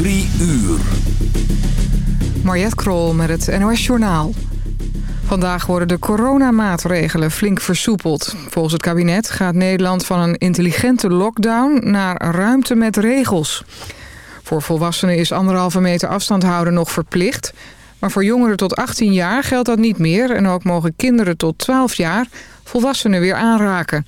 Drie uur. Mariette Krol met het NOS Journaal. Vandaag worden de coronamaatregelen flink versoepeld. Volgens het kabinet gaat Nederland van een intelligente lockdown naar ruimte met regels. Voor volwassenen is anderhalve meter afstand houden nog verplicht. Maar voor jongeren tot 18 jaar geldt dat niet meer... en ook mogen kinderen tot 12 jaar volwassenen weer aanraken.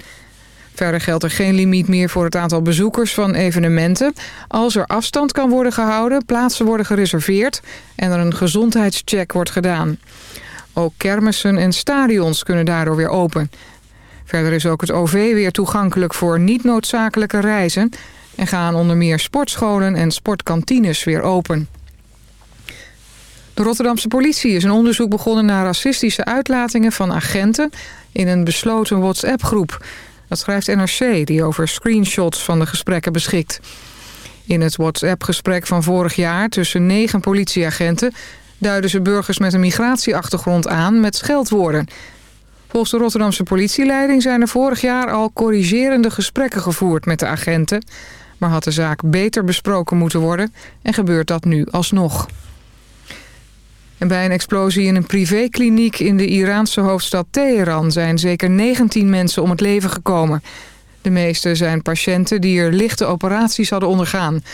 Verder geldt er geen limiet meer voor het aantal bezoekers van evenementen. Als er afstand kan worden gehouden, plaatsen worden gereserveerd... en er een gezondheidscheck wordt gedaan. Ook kermissen en stadions kunnen daardoor weer open. Verder is ook het OV weer toegankelijk voor niet noodzakelijke reizen... en gaan onder meer sportscholen en sportkantines weer open. De Rotterdamse politie is een onderzoek begonnen naar racistische uitlatingen van agenten... in een besloten WhatsApp-groep. Dat schrijft NRC, die over screenshots van de gesprekken beschikt. In het WhatsApp-gesprek van vorig jaar tussen negen politieagenten... duiden ze burgers met een migratieachtergrond aan met scheldwoorden. Volgens de Rotterdamse politieleiding zijn er vorig jaar al corrigerende gesprekken gevoerd met de agenten... maar had de zaak beter besproken moeten worden en gebeurt dat nu alsnog. Bij een explosie in een privékliniek in de Iraanse hoofdstad Teheran... zijn zeker 19 mensen om het leven gekomen. De meeste zijn patiënten die er lichte operaties hadden ondergaan.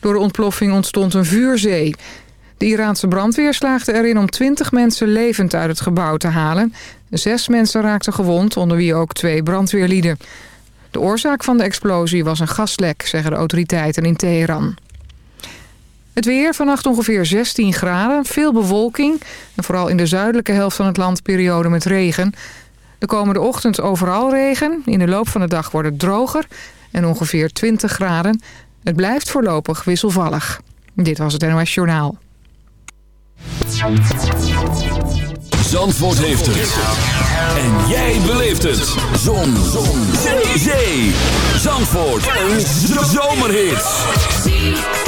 Door de ontploffing ontstond een vuurzee. De Iraanse brandweer slaagde erin om 20 mensen levend uit het gebouw te halen. Zes mensen raakten gewond, onder wie ook twee brandweerlieden. De oorzaak van de explosie was een gaslek, zeggen de autoriteiten in Teheran. Het weer, vannacht ongeveer 16 graden, veel bewolking... en vooral in de zuidelijke helft van het land periode met regen. De komende ochtend overal regen. In de loop van de dag wordt het droger en ongeveer 20 graden. Het blijft voorlopig wisselvallig. Dit was het NOS Journaal. Zandvoort heeft het. En jij beleeft het. Zon. Zon. Zee. Zandvoort. Een zomerhit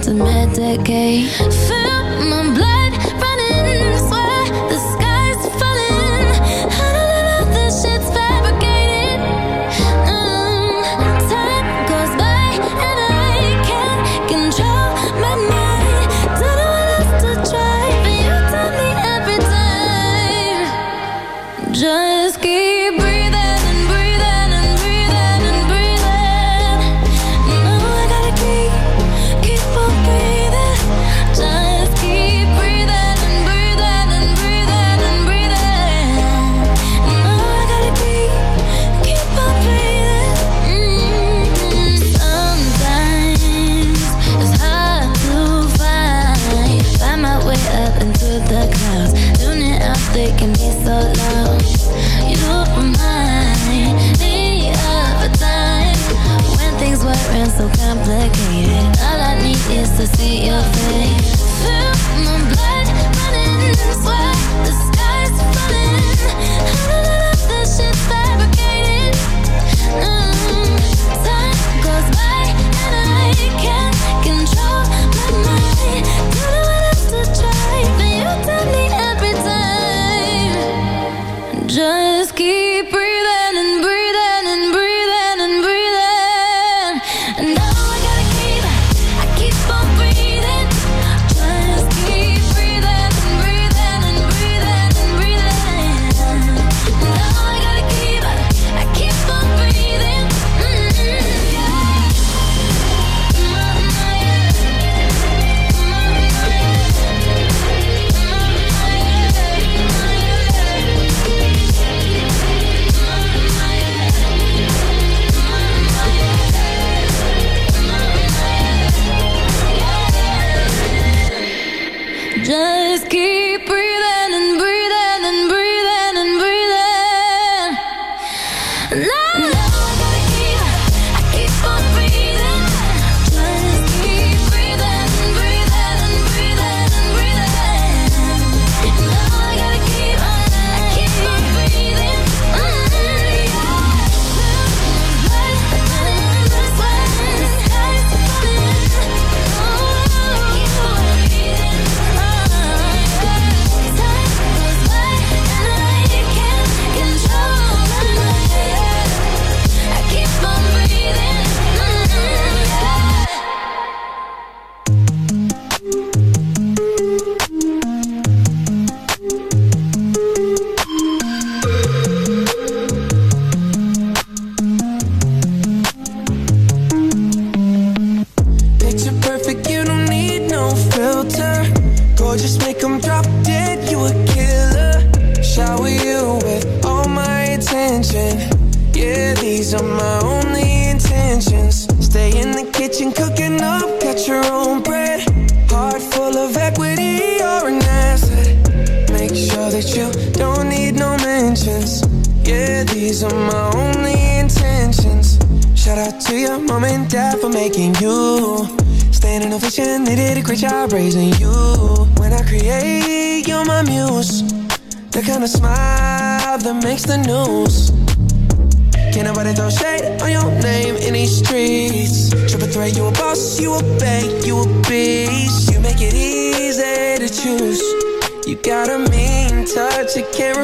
to medicate eh? complicated. All I need is to see your face.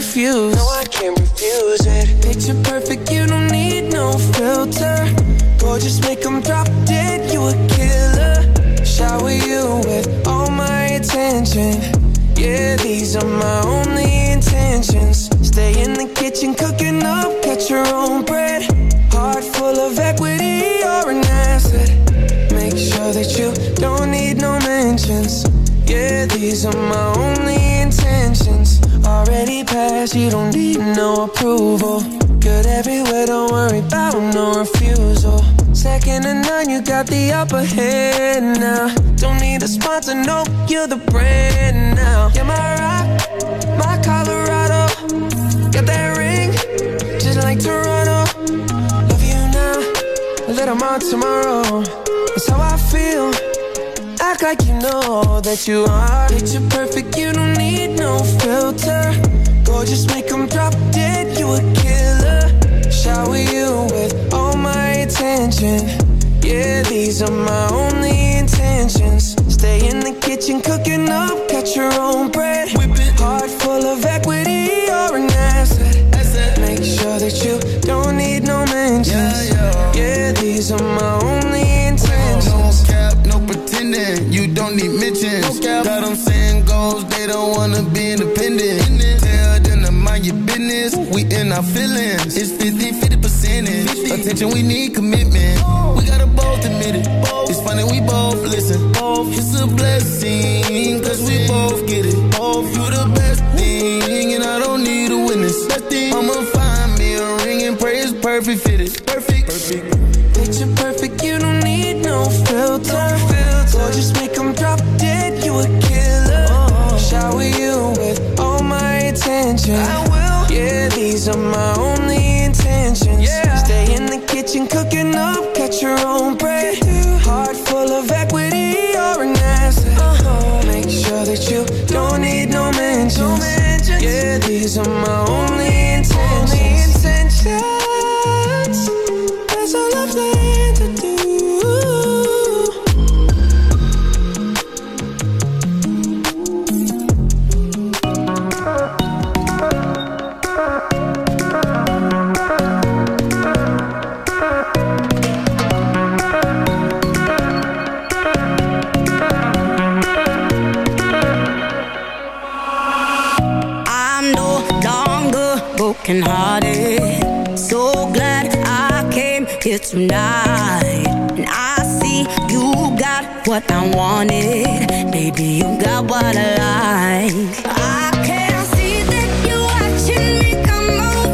refuse a little more tomorrow. That's how I feel. Act like you know that you are. Picture perfect, you don't need no filter. Gorgeous, make 'em drop dead, you a killer. Shower you with all my attention. Yeah, these are my only intentions. Stay in the kitchen, cooking up, cut your own bread. Whipping heart full of equity, you're an asset. Make sure that you don't need no mentions. Yeah, yeah, these are my only intentions. No cap, no pretending. You don't need mentions. Got them saying goals, they don't wanna be independent. Tell them to mind your business. We in our feelings. It's 50 50 percentage. Attention, we need commitment. We gotta both admit it. It's funny, we both listen. It's a blessing, cause we both get it. You the best witness. I'ma find me a ring and pray it's perfect fitted. Perfect. Perfect. Picture perfect, you don't need no filter. Gorgeous, make 'em drop dead, you a killer. Shower you with all my attention. I will. Yeah, these are my only intentions. Yeah. Stay in the kitchen, cooking up, catch your own bread. Heart full of equity, you're an asset. Uh-huh. Make sure that you don't need no mentions. Yeah, these are my only longer broken hearted. So glad I came here tonight. And I see you got what I wanted. Baby, you got what I like. I can see that you're watching me come over.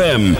ZFM.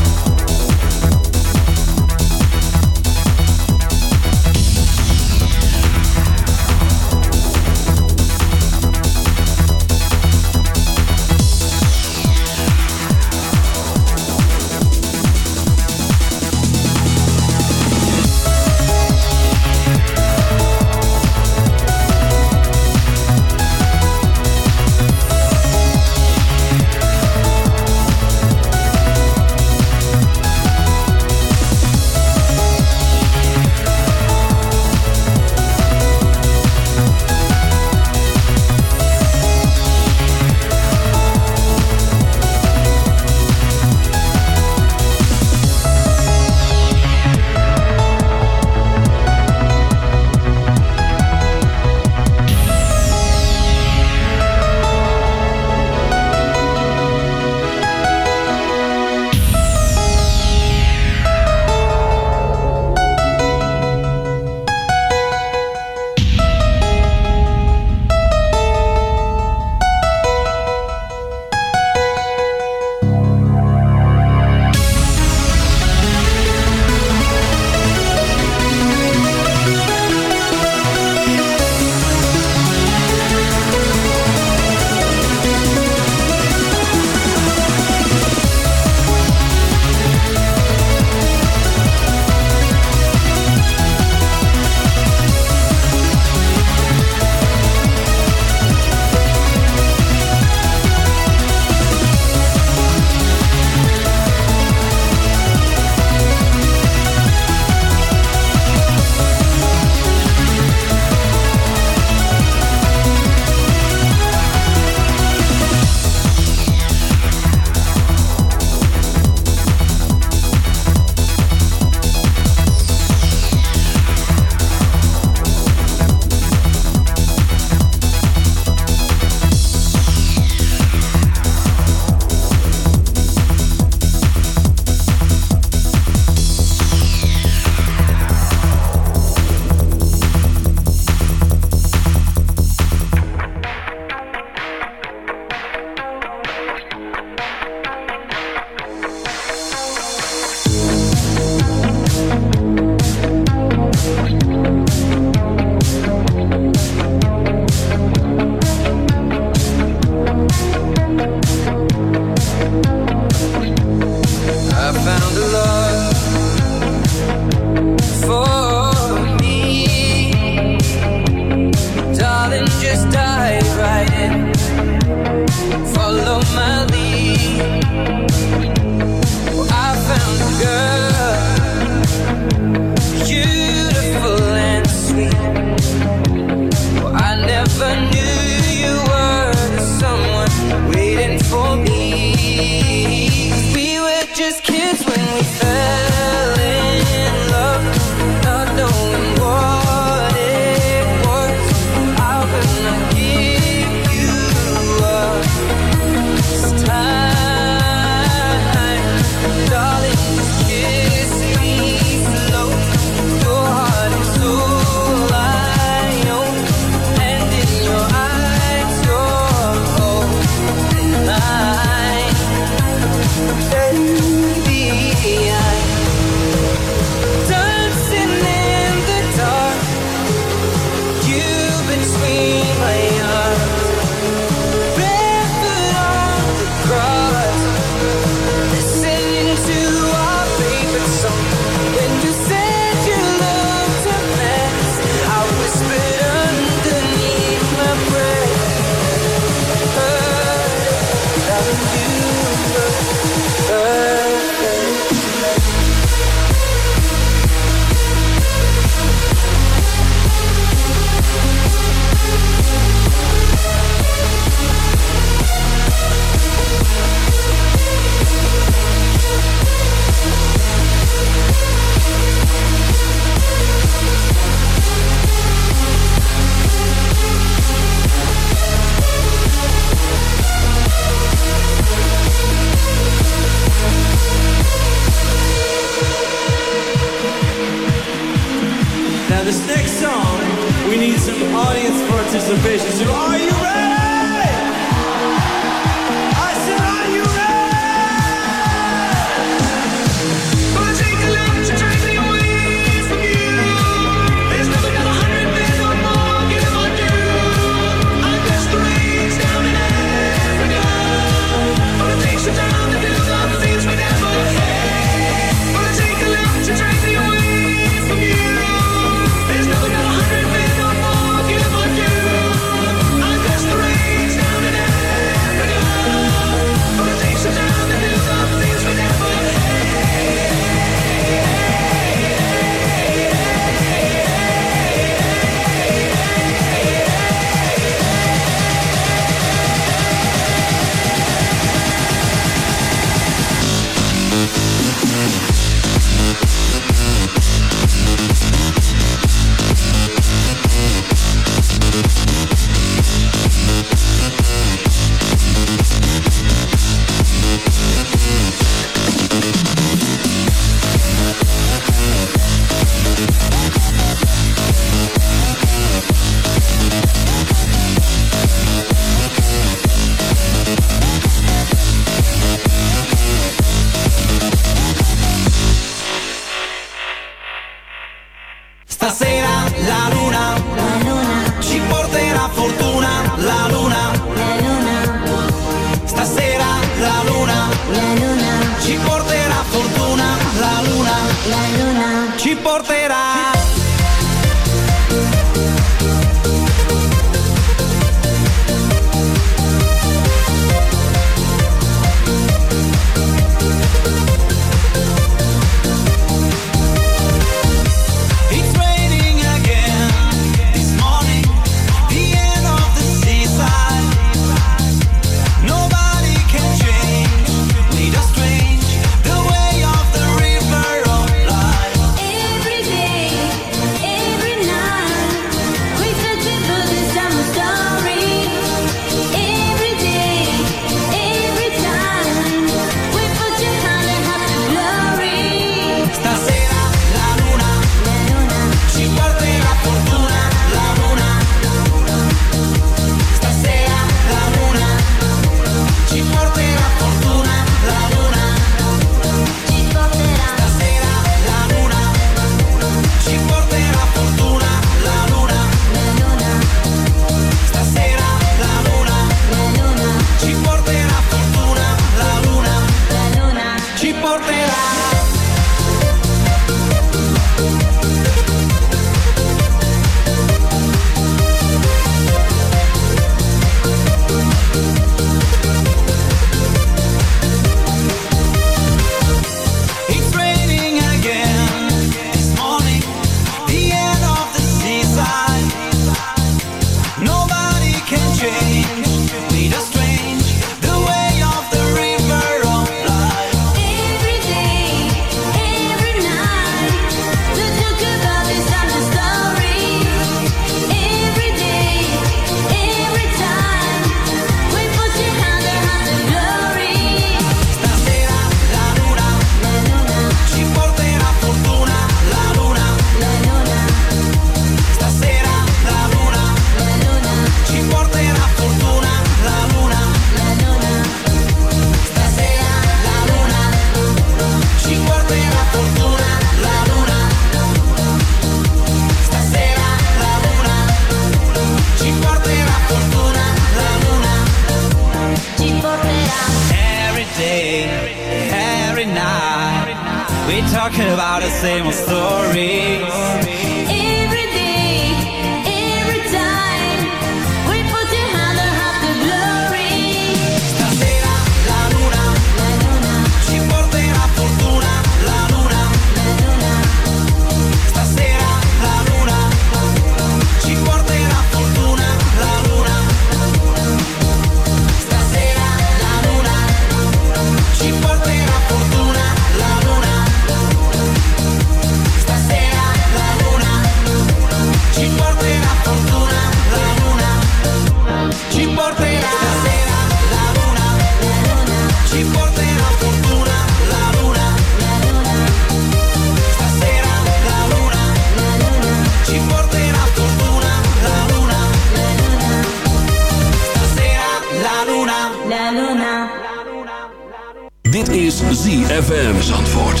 Is ZFM Zandvoort.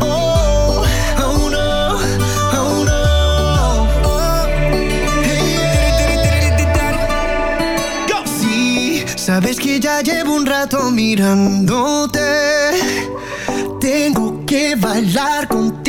Oh, oh oh. Oh, hey. Sí, sabes que ya llevo un rato mirándote. Tengo que bailar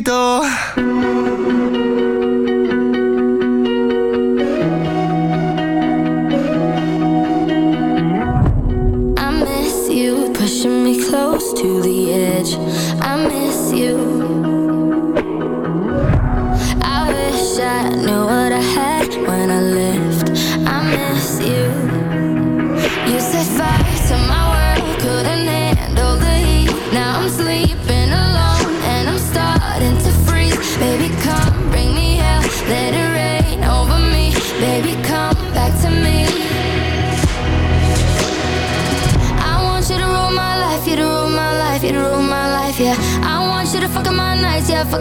人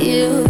you.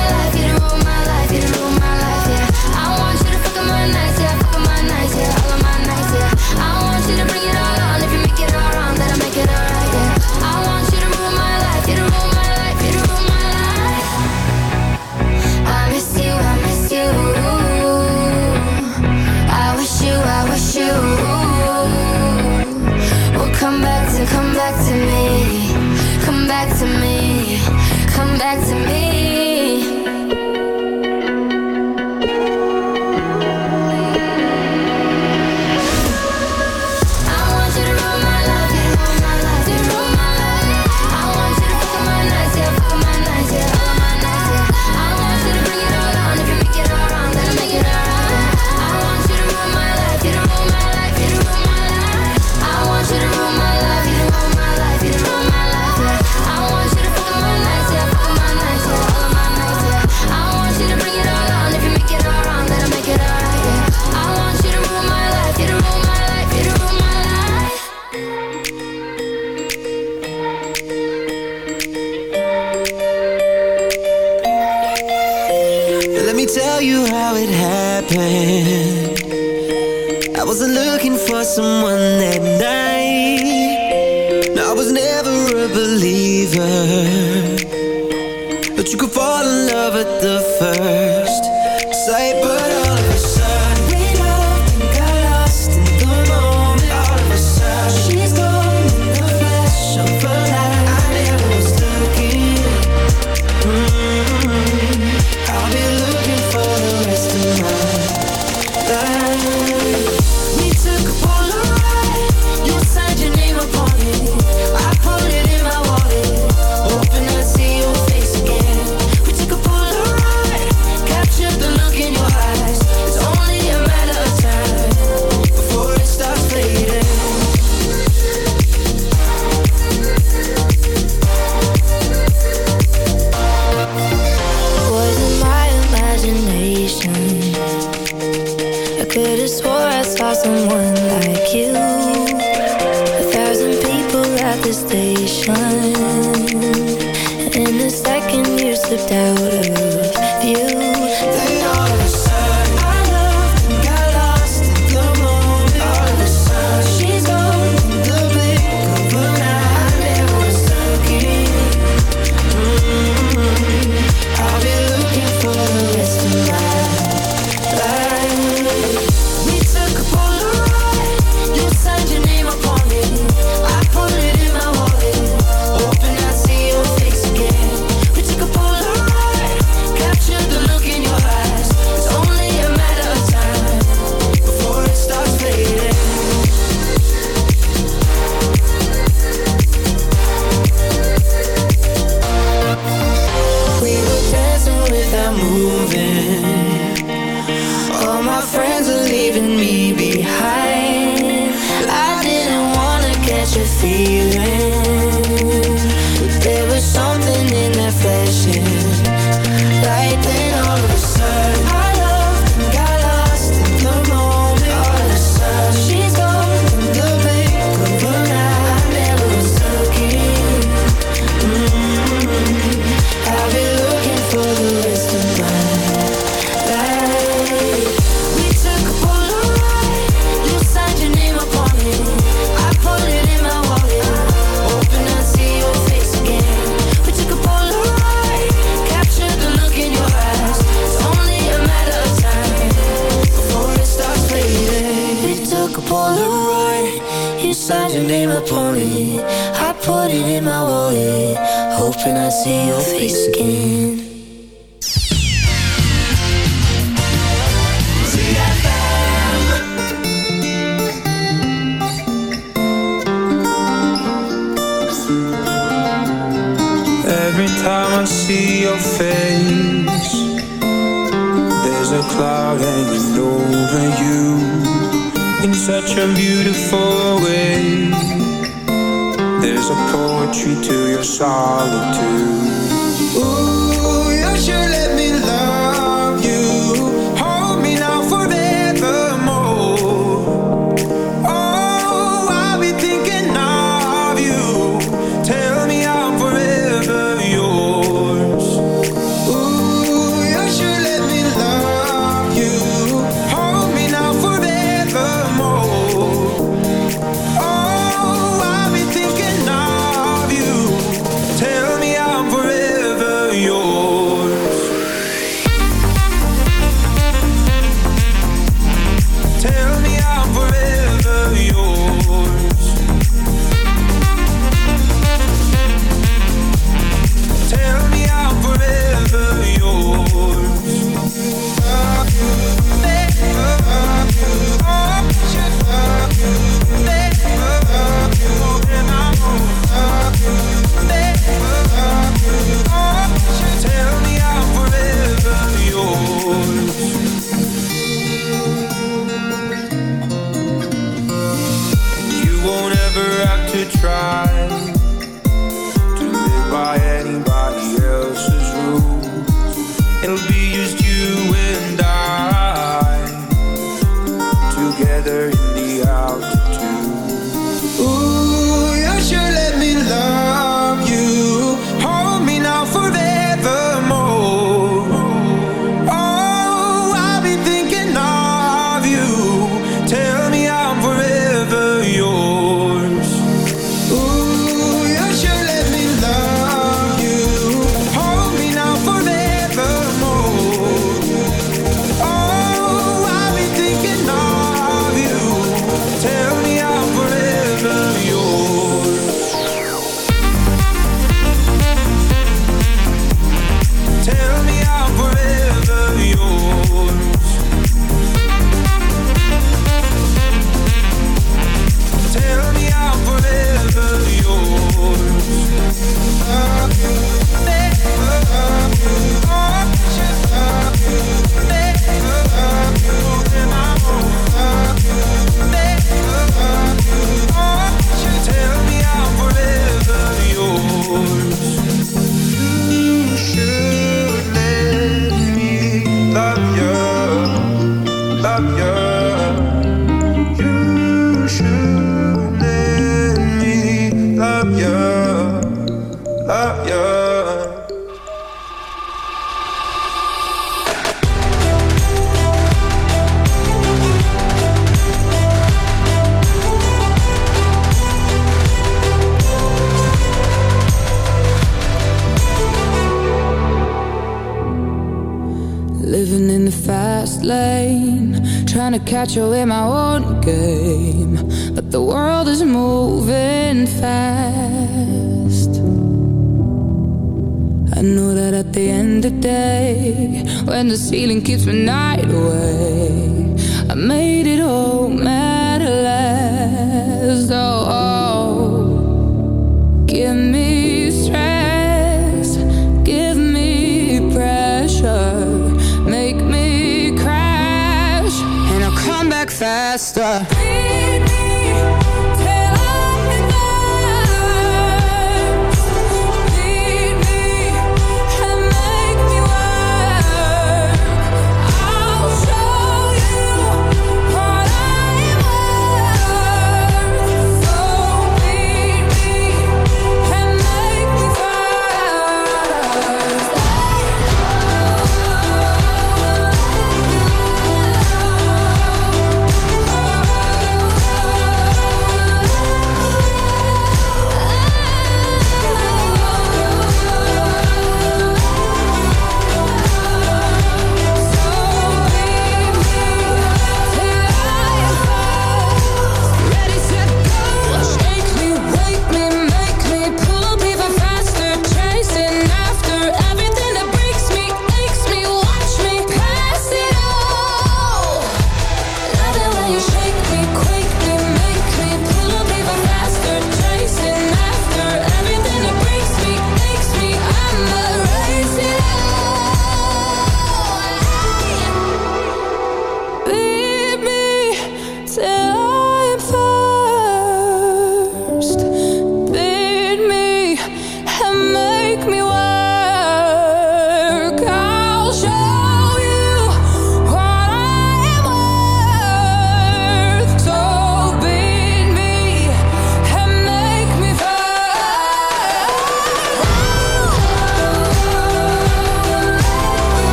ceiling keeps my night away,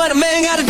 But a man gotta